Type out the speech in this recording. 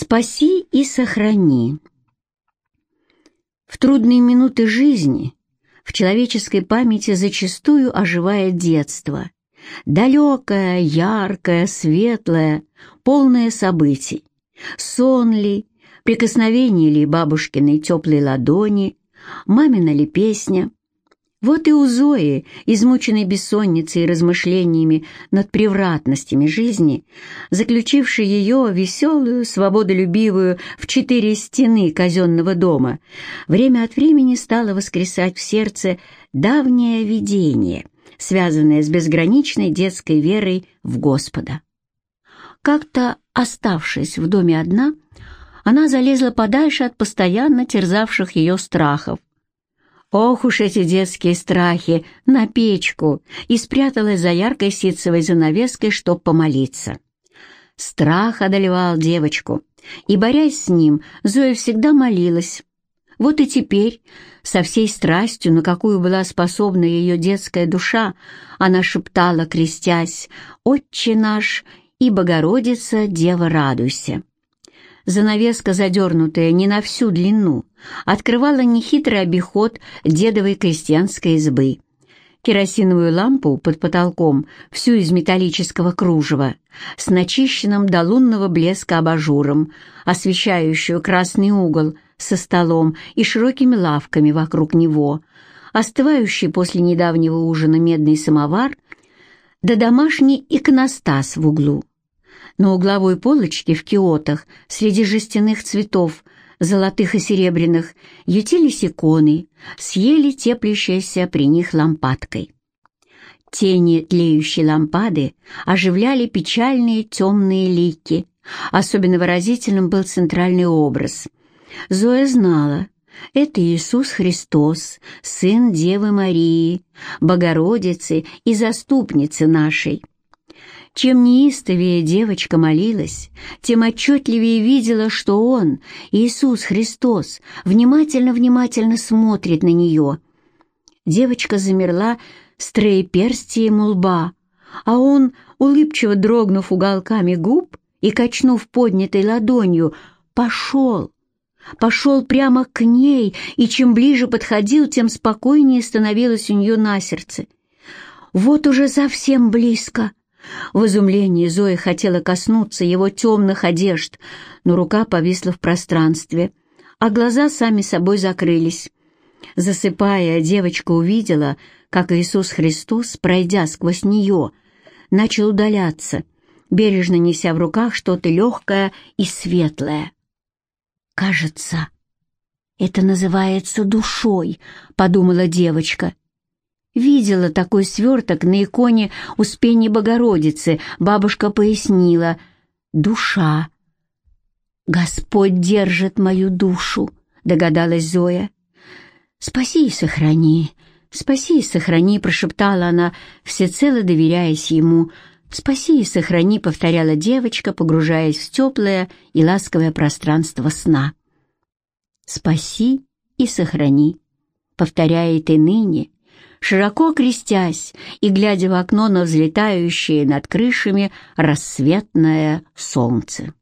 Спаси и сохрани. В трудные минуты жизни в человеческой памяти зачастую оживает детство. Далекое, яркое, светлое, полное событий. Сон ли, прикосновение ли бабушкиной теплой ладони, мамина ли песня, вот и у Зои, измученной бессонницей и размышлениями над превратностями жизни, заключившей ее веселую, свободолюбивую в четыре стены казенного дома, время от времени стало воскресать в сердце давнее видение, связанное с безграничной детской верой в Господа. Как-то, оставшись в доме одна, она залезла подальше от постоянно терзавших ее страхов, Ох уж эти детские страхи, на печку, и спряталась за яркой ситцевой занавеской, чтоб помолиться. Страх одолевал девочку, и, борясь с ним, Зоя всегда молилась. Вот и теперь, со всей страстью, на какую была способна ее детская душа, она шептала, крестясь, «Отче наш и Богородица, Дева, радуйся!» Занавеска, задернутая не на всю длину, открывала нехитрый обиход дедовой крестьянской избы. Керосиновую лампу под потолком, всю из металлического кружева, с начищенным до лунного блеска абажуром, освещающую красный угол со столом и широкими лавками вокруг него, остывающий после недавнего ужина медный самовар, да домашний иконостас в углу. На угловой полочке в киотах среди жестяных цветов, золотых и серебряных, ютились иконы, съели теплящейся при них лампадкой. Тени тлеющей лампады оживляли печальные темные лики. Особенно выразительным был центральный образ. Зоя знала, это Иисус Христос, Сын Девы Марии, Богородицы и Заступницы нашей. Чем неистовее девочка молилась, тем отчетливее видела, что Он, Иисус Христос, внимательно-внимательно смотрит на нее. Девочка замерла с троеперстием у лба, а он, улыбчиво дрогнув уголками губ и качнув поднятой ладонью, пошел. Пошел прямо к ней, и чем ближе подходил, тем спокойнее становилось у нее на сердце. Вот уже совсем близко — в изумлении Зоя хотела коснуться его темных одежд, но рука повисла в пространстве, а глаза сами собой закрылись. Засыпая, девочка увидела, как Иисус Христос, пройдя сквозь нее, начал удаляться, бережно неся в руках что-то легкое и светлое. «Кажется, это называется душой», — подумала девочка, — Видела такой сверток на иконе Успения Богородицы. Бабушка пояснила. «Душа». «Господь держит мою душу», — догадалась Зоя. «Спаси и сохрани, спаси и сохрани», — прошептала она, всецело доверяясь ему. «Спаси и сохрани», — повторяла девочка, погружаясь в теплое и ласковое пространство сна. «Спаси и сохрани», — повторяет и ныне, широко крестясь и глядя в окно на взлетающее над крышами рассветное солнце.